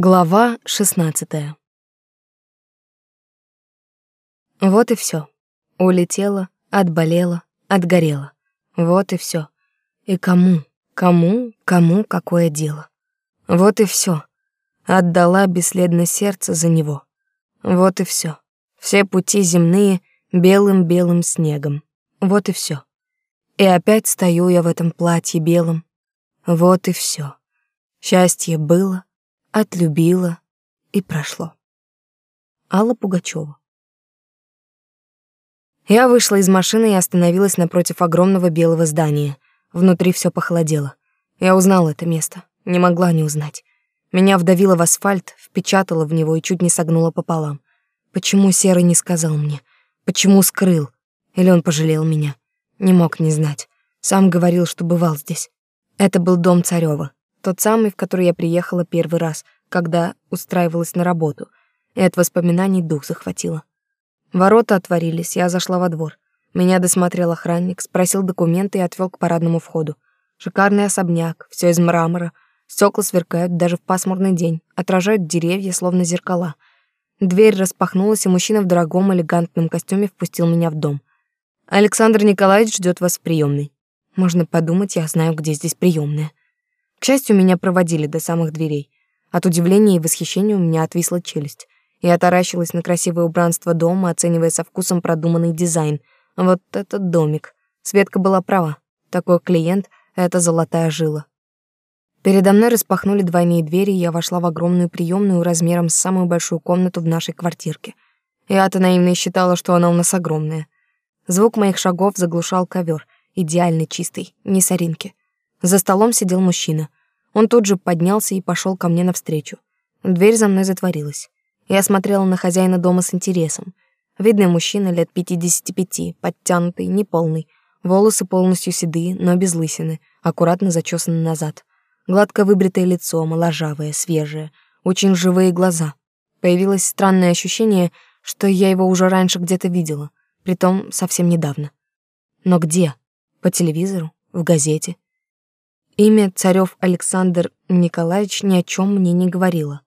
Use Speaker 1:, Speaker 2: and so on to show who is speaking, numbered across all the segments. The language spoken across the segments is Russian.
Speaker 1: Глава 16. Вот и все. Улетела, отболела, отгорела. Вот и все. И кому, кому, кому какое дело? Вот и все. Отдала бесследно сердце за него. Вот и все. Все пути земные белым-белым снегом. Вот и все. И опять стою я в этом платье белом. Вот и все. Счастье было, отлюбила и прошло. Алла Пугачева. Я вышла из машины и остановилась напротив огромного белого здания. Внутри все похолодело. Я узнала это место, не могла не узнать. Меня вдавило в асфальт, впечатало в него и чуть не согнуло пополам. Почему Серый не сказал мне? Почему скрыл? Или он пожалел меня? Не мог не знать. Сам говорил, что бывал здесь. Это был дом Царёва. Тот самый, в который я приехала первый раз, когда устраивалась на работу. И от воспоминаний дух захватило. Ворота отворились, я зашла во двор. Меня досмотрел охранник, спросил документы и отвел к парадному входу. Шикарный особняк, все из мрамора. Стекла сверкают даже в пасмурный день, отражают деревья, словно зеркала. Дверь распахнулась, и мужчина в дорогом элегантном костюме впустил меня в дом. Александр Николаевич ждет вас в приемной. Можно подумать, я знаю, где здесь приемная. К счастью, меня проводили до самых дверей. От удивления и восхищения у меня отвисла челюсть. Я таращилась на красивое убранство дома, оценивая со вкусом продуманный дизайн. Вот этот домик. Светка была права. Такой клиент — это золотая жила. Передо мной распахнули двойные двери, и я вошла в огромную приемную размером с самую большую комнату в нашей квартирке. Я-то наивно считала, что она у нас огромная. Звук моих шагов заглушал ковер, идеальный чистый, не соринки. За столом сидел мужчина. Он тут же поднялся и пошел ко мне навстречу. Дверь за мной затворилась. Я смотрела на хозяина дома с интересом. Видный мужчина лет 55, подтянутый, неполный. Волосы полностью седые, но без лысины, аккуратно зачесаны назад. Гладко выбритое лицо, моложавое, свежее, очень живые глаза. Появилось странное ощущение, что я его уже раньше где-то видела, притом совсем недавно. Но где? По телевизору? В газете? Имя Царёв Александр Николаевич ни о чем мне не говорило.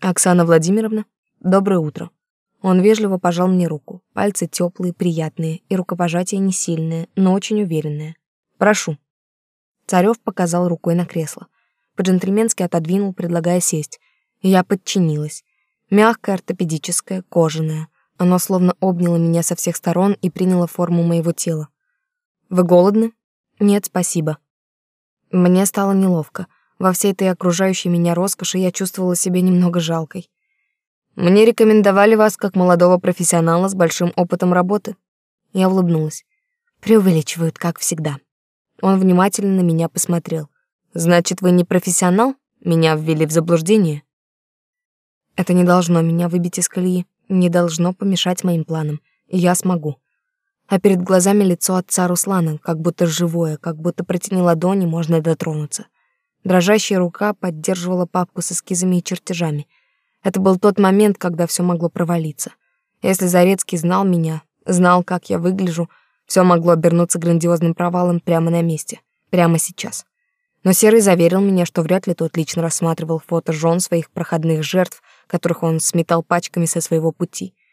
Speaker 1: Оксана Владимировна, доброе утро. Он вежливо пожал мне руку. Пальцы теплые, приятные, и рукопожатие не сильное, но очень уверенное. Прошу. Царёв показал рукой на кресло. По-джентльменски отодвинул, предлагая сесть. Я подчинилась. Мягкое, ортопедическое, кожаное. Оно словно обняло меня со всех сторон и приняло форму моего тела. Вы голодны? Нет, спасибо. Мне стало неловко. Во всей этой окружающей меня роскоши я чувствовала себя немного жалкой. Мне рекомендовали вас как молодого профессионала с большим опытом работы. Я улыбнулась. Преувеличивают, как всегда. Он внимательно на меня посмотрел. Значит, вы не профессионал? Меня ввели в заблуждение. Это не должно меня выбить из колеи, не должно помешать моим планам. Я смогу а перед глазами лицо отца Руслана, как будто живое, как будто протяни ладони, можно дотронуться. Дрожащая рука поддерживала папку с эскизами и чертежами. Это был тот момент, когда все могло провалиться. Если Зарецкий знал меня, знал, как я выгляжу, все могло обернуться грандиозным провалом прямо на месте, прямо сейчас. Но Серый заверил меня, что вряд ли тот лично рассматривал фото жен своих проходных жертв, которых он сметал пачками со своего пути —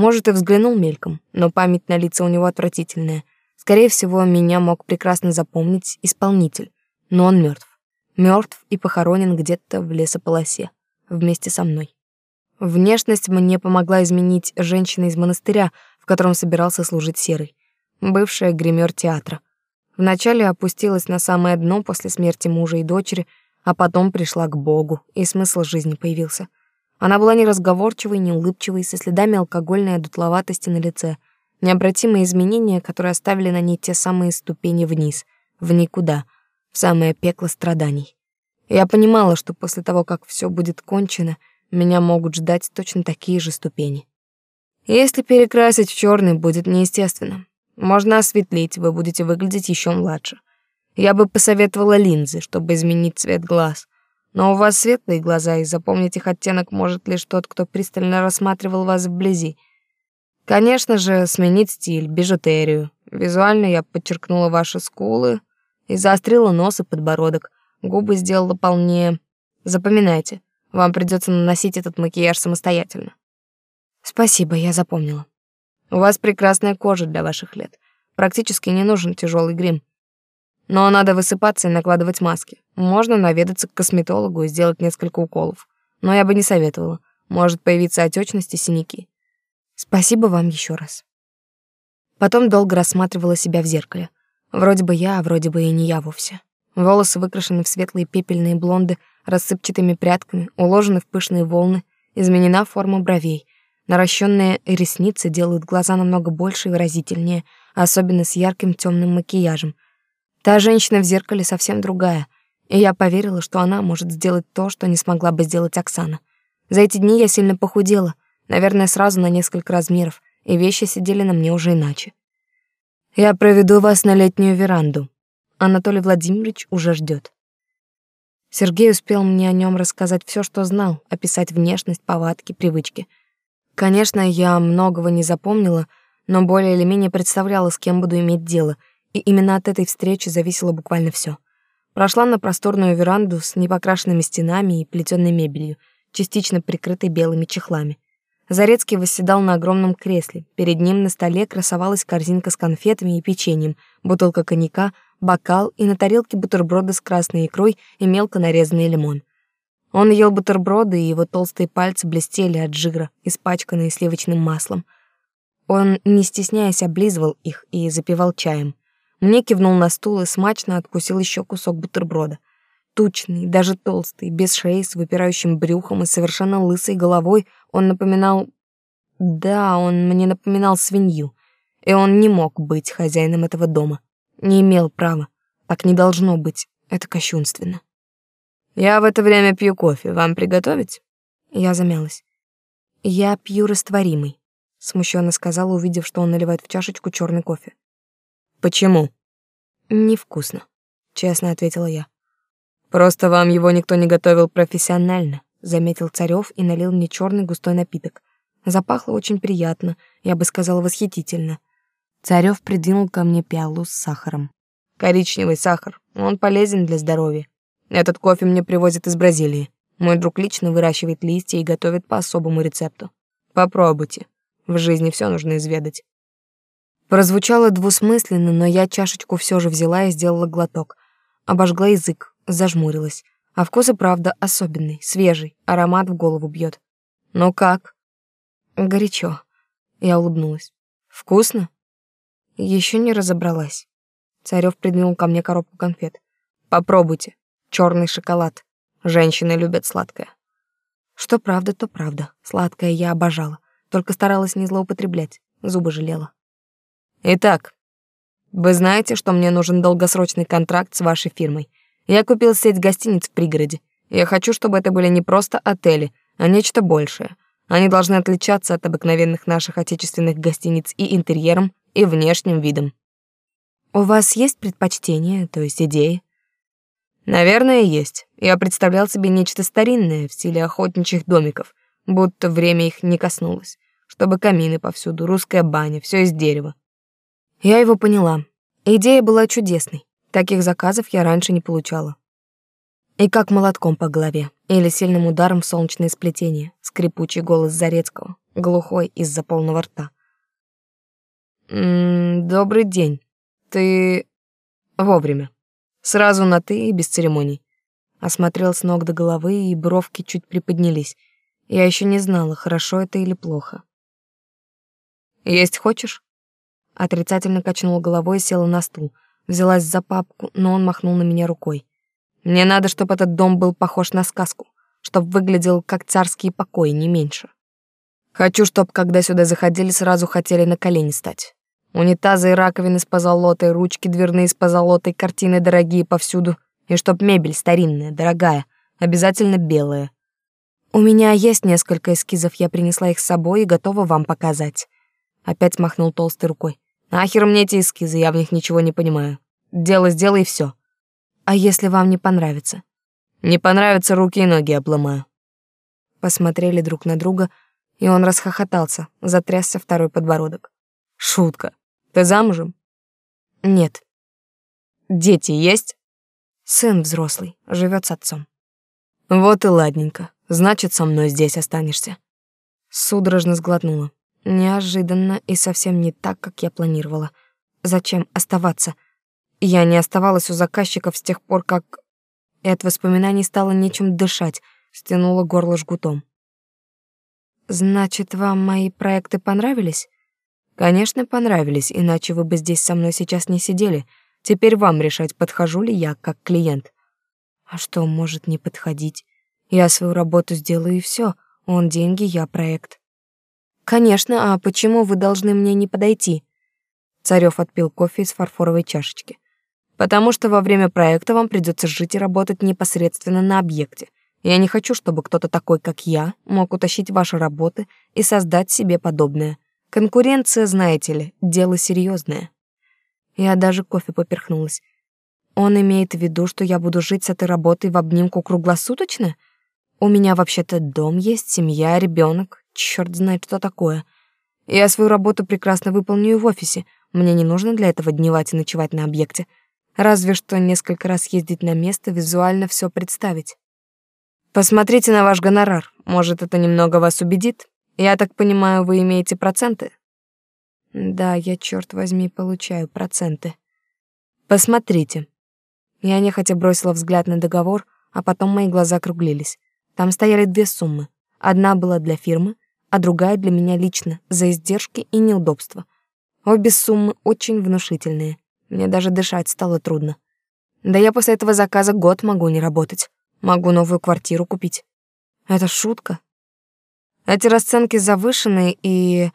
Speaker 1: может, и взглянул мельком, но память на лица у него отвратительная. Скорее всего, меня мог прекрасно запомнить исполнитель, но он мертв. Мертв и похоронен где-то в лесополосе, вместе со мной. Внешность мне помогла изменить женщина из монастыря, в котором собирался служить Серый, бывшая гример театра. Вначале опустилась на самое дно после смерти мужа и дочери, а потом пришла к Богу, и смысл жизни появился — она была неразговорчивой, неулыбчивой, со следами алкогольной одутловатости на лице, необратимые изменения, которые оставили на ней те самые ступени вниз, в никуда, в самое пекло страданий. Я понимала, что после того, как все будет кончено, меня могут ждать точно такие же ступени. Если перекрасить в черный, будет неестественно. Можно осветлить, вы будете выглядеть еще младше. Я бы посоветовала линзы, чтобы изменить цвет глаз. Но у вас светлые глаза, и запомнить их оттенок может лишь тот, кто пристально рассматривал вас вблизи. Конечно же, сменить стиль, бижутерию. Визуально я подчеркнула ваши скулы и заострила нос и подбородок. Губы сделала полнее. Запоминайте. Вам придется наносить этот макияж самостоятельно. Спасибо, я запомнила. У вас прекрасная кожа для ваших лет. Практически не нужен тяжелый грим. Но надо высыпаться и накладывать маски. Можно наведаться к косметологу и сделать несколько уколов. Но я бы не советовала. Может появиться отечность и синяки. Спасибо вам еще раз. Потом долго рассматривала себя в зеркале. Вроде бы я, а вроде бы и не я вовсе. Волосы выкрашены в светлые пепельные блонды, рассыпчатыми прядками, уложены в пышные волны, изменена форма бровей. Наращенные ресницы делают глаза намного больше и выразительнее, особенно с ярким темным макияжем — Та женщина в зеркале совсем другая, и я поверила, что она может сделать то, что не смогла бы сделать Оксана. За эти дни я сильно похудела, наверное, сразу на несколько размеров, и вещи сидели на мне уже иначе. Я проведу вас на летнюю веранду. Анатолий Владимирович уже ждет. Сергей успел мне о нем рассказать все, что знал, описать внешность, повадки, привычки. Конечно, я многого не запомнила, но более или менее представляла, с кем буду иметь дело — и именно от этой встречи зависело буквально все. Прошла на просторную веранду с непокрашенными стенами и плетёной мебелью, частично прикрытой белыми чехлами. Зарецкий восседал на огромном кресле. Перед ним на столе красовалась корзинка с конфетами и печеньем, бутылка коньяка, бокал и на тарелке бутерброды с красной икрой и мелко нарезанный лимон. Он ел бутерброды, и его толстые пальцы блестели от жира, испачканные сливочным маслом. Он, не стесняясь, облизывал их и запивал чаем. Мне кивнул на стул и смачно откусил еще кусок бутерброда. Тучный, даже толстый, без шеи, с выпирающим брюхом и совершенно лысой головой, он напоминал... Да, он мне напоминал свинью. И он не мог быть хозяином этого дома. Не имел права. Так не должно быть. Это кощунственно. «Я в это время пью кофе. Вам приготовить?» Я замялась. «Я пью растворимый», — смущенно сказала, увидев, что он наливает в чашечку черный кофе. Почему? Невкусно, честно ответила я. Просто вам его никто не готовил профессионально, заметил Царёв и налил мне черный густой напиток. Запахло очень приятно, я бы сказала восхитительно. Царёв придвинул ко мне пиалу с сахаром. Коричневый сахар, он полезен для здоровья. Этот кофе мне привозят из Бразилии. Мой друг лично выращивает листья и готовит по особому рецепту. Попробуйте. В жизни все нужно изведать. Прозвучало двусмысленно, но я чашечку все же взяла и сделала глоток. Обожгла язык, зажмурилась. А вкус и правда особенный, свежий, аромат в голову бьет. Ну как? Горячо. Я улыбнулась. Вкусно? Еще не разобралась. Царев придвинул ко мне коробку конфет. Попробуйте. Черный шоколад. Женщины любят сладкое. Что правда, то правда. Сладкое я обожала, только старалась не злоупотреблять, зубы жалела. Итак, вы знаете, что мне нужен долгосрочный контракт с вашей фирмой. Я купил сеть гостиниц в пригороде. Я хочу, чтобы это были не просто отели, а нечто большее. Они должны отличаться от обыкновенных наших отечественных гостиниц и интерьером, и внешним видом. У вас есть предпочтения, то есть идеи? Наверное, есть. Я представлял себе нечто старинное в стиле охотничьих домиков, будто время их не коснулось. Чтобы камины повсюду, русская баня, все из дерева. Я его поняла. Идея была чудесной. Таких заказов я раньше не получала. И как молотком по голове, или сильным ударом в солнечное сплетение, скрипучий голос Зарецкого, глухой из-за полного рта. «М -м, «Добрый день. Ты...» «Вовремя. Сразу на «ты» и без церемоний». Осмотрел с ног до головы, и бровки чуть приподнялись. Я еще не знала, хорошо это или плохо. «Есть хочешь?» Отрицательно качнула головой и села на стул. Взялась за папку, но он махнул на меня рукой. Мне надо, чтобы этот дом был похож на сказку, чтобы выглядел как царские покои, не меньше. Хочу, чтобы, когда сюда заходили, сразу хотели на колени стать. Унитазы и раковины с позолотой, ручки дверные с позолотой, картины дорогие повсюду. И чтоб мебель старинная, дорогая, обязательно белая. У меня есть несколько эскизов, я принесла их с собой и готова вам показать. Опять махнул толстой рукой. Нахер мне эти эскизы, я в них ничего не понимаю. Дело сделай и все. А если вам не понравится? Не понравится, руки и ноги обломаю. Посмотрели друг на друга, и он расхохотался, затрясся второй подбородок. Шутка. Ты замужем? Нет. Дети есть? Сын взрослый, живет с отцом. Вот и ладненько. Значит, со мной здесь останешься. Судорожно сглотнула. Неожиданно и совсем не так, как я планировала. Зачем оставаться? Я не оставалась у заказчиков с тех пор, как... И от воспоминаний стало нечем дышать, стянула горло жгутом. «Значит, вам мои проекты понравились?» «Конечно, понравились, иначе вы бы здесь со мной сейчас не сидели. Теперь вам решать, подхожу ли я как клиент». «А что может не подходить? Я свою работу сделаю и все. Он деньги, я проект». «Конечно, а почему вы должны мне не подойти?» Царёв отпил кофе из фарфоровой чашечки. «Потому что во время проекта вам придется жить и работать непосредственно на объекте. Я не хочу, чтобы кто-то такой, как я, мог утащить ваши работы и создать себе подобное. Конкуренция, знаете ли, дело серьезное. Я даже кофе поперхнулась. Он имеет в виду, что я буду жить с этой работой в обнимку круглосуточно? У меня вообще-то дом есть, семья, ребенок. Черт знает, что такое. Я свою работу прекрасно выполню в офисе. Мне не нужно для этого дневать и ночевать на объекте. Разве что несколько раз ездить на место, визуально все представить. Посмотрите на ваш гонорар. Может, это немного вас убедит? Я так понимаю, вы имеете проценты? Да, я, черт возьми, получаю проценты. Посмотрите. Я нехотя бросила взгляд на договор, а потом мои глаза округлились. Там стояли две суммы. Одна была для фирмы, а другая для меня лично, за издержки и неудобства. Обе суммы очень внушительные. Мне даже дышать стало трудно. Да я после этого заказа год могу не работать. Могу новую квартиру купить. Это шутка. Эти расценки завышенные, и...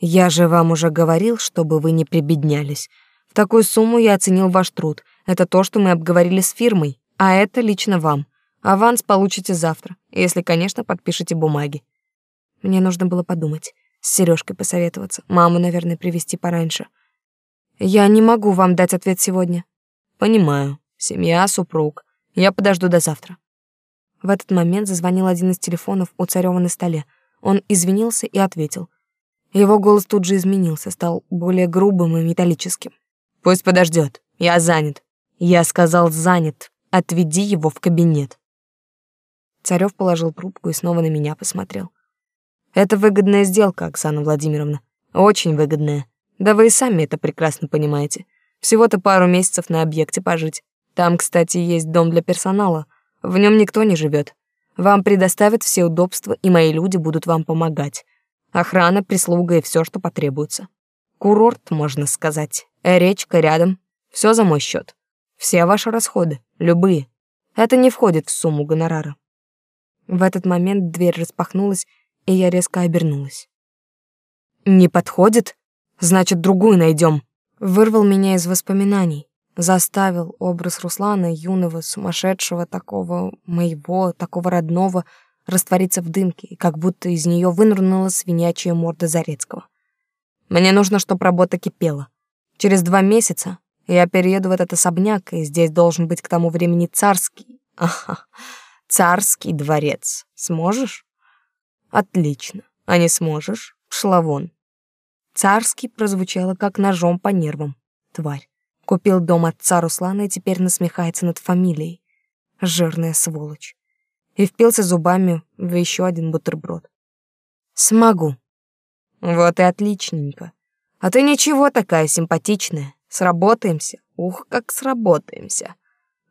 Speaker 1: Я же вам уже говорил, чтобы вы не прибеднялись. В такую сумму я оценил ваш труд. Это то, что мы обговорили с фирмой, а это лично вам. Аванс получите завтра, если, конечно, подпишете бумаги. Мне нужно было подумать, с Сережкой посоветоваться, маму, наверное, привести пораньше. Я не могу вам дать ответ сегодня. Понимаю. Семья, супруг. Я подожду до завтра. В этот момент зазвонил один из телефонов у Царёва на столе. Он извинился и ответил. Его голос тут же изменился, стал более грубым и металлическим. «Пусть подождет. Я занят». «Я сказал занят. Отведи его в кабинет». Царёв положил трубку и снова на меня посмотрел. «Это выгодная сделка, Оксана Владимировна. Очень выгодная. Да вы и сами это прекрасно понимаете. Всего-то пару месяцев на объекте пожить. Там, кстати, есть дом для персонала. В нем никто не живет. Вам предоставят все удобства, и мои люди будут вам помогать. Охрана, прислуга и все, что потребуется. Курорт, можно сказать. Речка рядом. Все за мой счет. Все ваши расходы, любые. Это не входит в сумму гонорара. В этот момент дверь распахнулась, и я резко обернулась. «Не подходит? Значит, другую найдем. Вырвал меня из воспоминаний заставил образ Руслана, юного, сумасшедшего, такого моего, такого родного, раствориться в дымке, как будто из нее вынырнула свинячья морда Зарецкого. Мне нужно, чтобы работа кипела. Через два месяца я перееду в этот особняк, и здесь должен быть к тому времени царский, ага, царский дворец. Сможешь? Отлично. А не сможешь? Шла вон. Царский прозвучало как ножом по нервам. Тварь. Купил дом отца Руслана и теперь насмехается над фамилией. Жирная сволочь. И впился зубами в еще один бутерброд. Смогу. Вот и отличненько. А ты ничего такая симпатичная. Сработаемся. Ух, как сработаемся.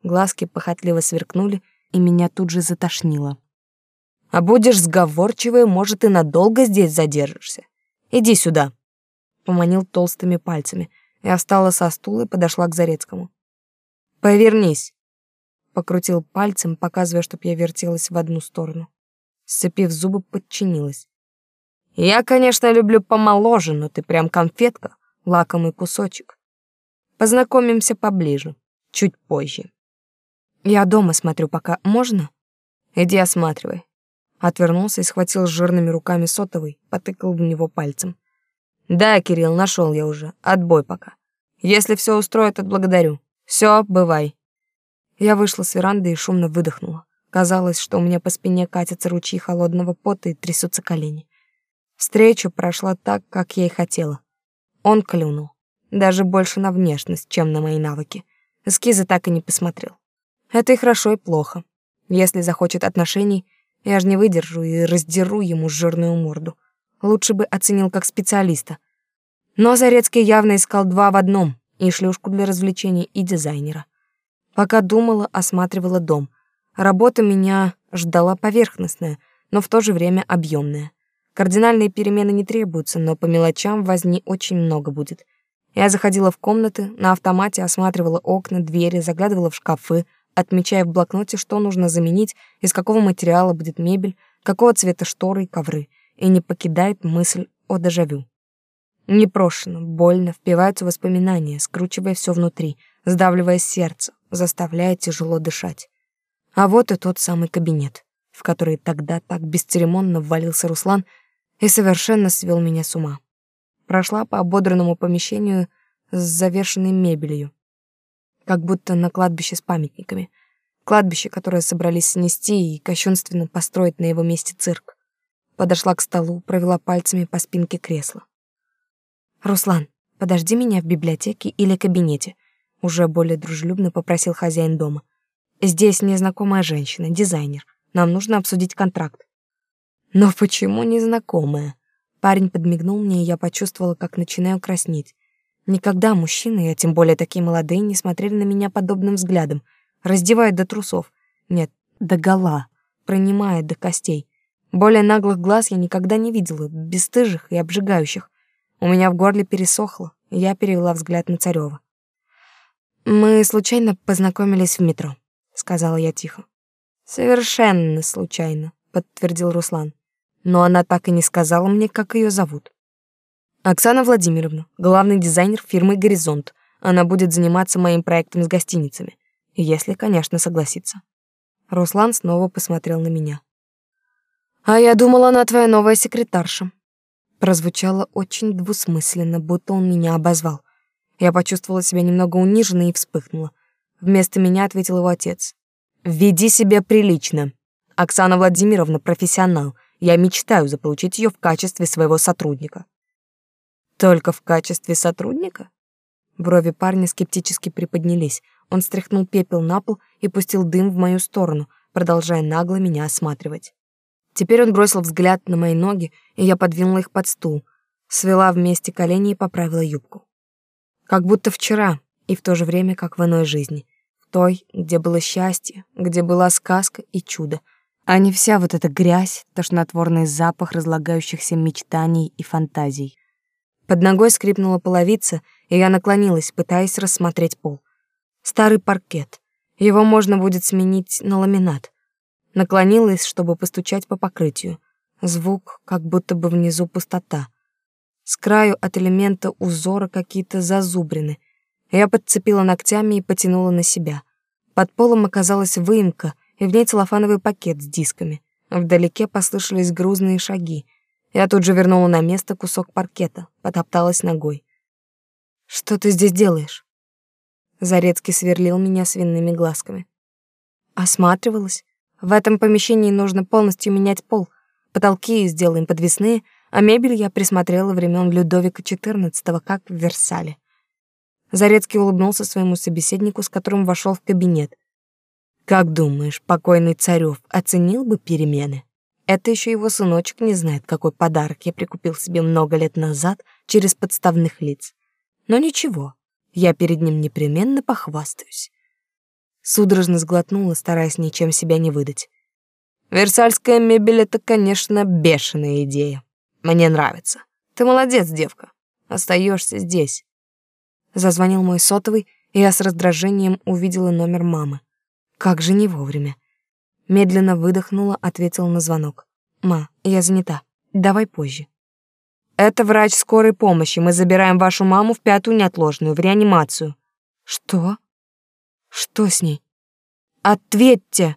Speaker 1: Глазки похотливо сверкнули, и меня тут же затошнило. А будешь сговорчивой, может, и надолго здесь задержишься. Иди сюда. Поманил толстыми пальцами — я встала со стула и подошла к Зарецкому. «Повернись!» Покрутил пальцем, показывая, чтоб я вертелась в одну сторону. Сцепив зубы, подчинилась. «Я, конечно, люблю помоложе, но ты прям конфетка, лакомый кусочек. Познакомимся поближе, чуть позже. Я дома смотрю пока. Можно? Иди осматривай». Отвернулся и схватил жирными руками сотовый, потыкал в него пальцем. Да, Кирилл, нашел я уже. Отбой пока. Если все устроит, отблагодарю. Все, бывай. Я вышла с веранды и шумно выдохнула. Казалось, что у меня по спине катятся ручьи холодного пота и трясутся колени. Встреча прошла так, как я и хотела. Он клюнул. Даже больше на внешность, чем на мои навыки. Эскизы так и не посмотрел. Это и хорошо, и плохо. Если захочет отношений, Я ж не выдержу и раздеру ему жирную морду. Лучше бы оценил как специалиста. Но Зарецкий явно искал два в одном — и шлюшку для развлечений, и дизайнера. Пока думала, осматривала дом. Работа меня ждала поверхностная, но в то же время объемная. Кардинальные перемены не требуются, но по мелочам возни очень много будет. Я заходила в комнаты, на автомате осматривала окна, двери, заглядывала в шкафы, отмечая в блокноте, что нужно заменить, из какого материала будет мебель, какого цвета шторы и ковры, и не покидает мысль о дежавю. Непрошено, больно впиваются воспоминания, скручивая все внутри, сдавливая сердце, заставляя тяжело дышать. А вот и тот самый кабинет, в который тогда так бесцеремонно ввалился Руслан и совершенно свел меня с ума. Прошла по ободранному помещению с завешенной мебелью, как будто на кладбище с памятниками. Кладбище, которое собрались снести и кощунственно построить на его месте цирк. Подошла к столу, провела пальцами по спинке кресла. «Руслан, подожди меня в библиотеке или кабинете», уже более дружелюбно попросил хозяин дома. «Здесь незнакомая женщина, дизайнер. Нам нужно обсудить контракт». «Но почему незнакомая?» Парень подмигнул мне, и я почувствовала, как начинаю краснеть. Никогда мужчины, а тем более такие молодые, не смотрели на меня подобным взглядом, раздевая до трусов. Нет, до гола, пронимая до костей. Более наглых глаз я никогда не видела, бесстыжих и обжигающих. У меня в горле пересохло, и я перевела взгляд на Царёва. «Мы случайно познакомились в метро», — сказала я тихо. «Совершенно случайно», — подтвердил Руслан но она так и не сказала мне, как ее зовут. Оксана Владимировна, главный дизайнер фирмы «Горизонт». Она будет заниматься моим проектом с гостиницами, если, конечно, согласится. Руслан снова посмотрел на меня. «А я думала, она твоя новая секретарша». Прозвучало очень двусмысленно, будто он меня обозвал. Я почувствовала себя немного униженной и вспыхнула. Вместо меня ответил его отец. «Веди себя прилично. Оксана Владимировна профессионал, я мечтаю заполучить ее в качестве своего сотрудника. Только в качестве сотрудника? Брови парня скептически приподнялись. Он стряхнул пепел на пол и пустил дым в мою сторону, продолжая нагло меня осматривать. Теперь он бросил взгляд на мои ноги, и я подвинула их под стул, свела вместе колени и поправила юбку. Как будто вчера, и в то же время как в иной жизни. В той, где было счастье, где была сказка и чудо, а не вся вот эта грязь, тошнотворный запах разлагающихся мечтаний и фантазий. Под ногой скрипнула половица, и я наклонилась, пытаясь рассмотреть пол. Старый паркет. Его можно будет сменить на ламинат. Наклонилась, чтобы постучать по покрытию. Звук, как будто бы внизу пустота. С краю от элемента узора какие-то зазубрины. Я подцепила ногтями и потянула на себя. Под полом оказалась выемка — и в ней целлофановый пакет с дисками. Вдалеке послышались грузные шаги. Я тут же вернула на место кусок паркета, потопталась ногой. «Что ты здесь делаешь?» Зарецкий сверлил меня свинными глазками. Осматривалась. В этом помещении нужно полностью менять пол. Потолки сделаем подвесные, а мебель я присмотрела времен Людовика XIV, как в Версале. Зарецкий улыбнулся своему собеседнику, с которым вошел в кабинет. Как думаешь, покойный Царёв оценил бы перемены? Это еще его сыночек не знает, какой подарок я прикупил себе много лет назад через подставных лиц. Но ничего, я перед ним непременно похвастаюсь. Судорожно сглотнула, стараясь ничем себя не выдать. Версальская мебель — это, конечно, бешеная идея. Мне нравится. Ты молодец, девка. Остаешься здесь. Зазвонил мой сотовый, и я с раздражением увидела номер мамы. Как же не вовремя. Медленно выдохнула, ответила на звонок. «Ма, я занята. Давай позже». «Это врач скорой помощи. Мы забираем вашу маму в пятую неотложную, в реанимацию». «Что? Что с ней?» «Ответьте!»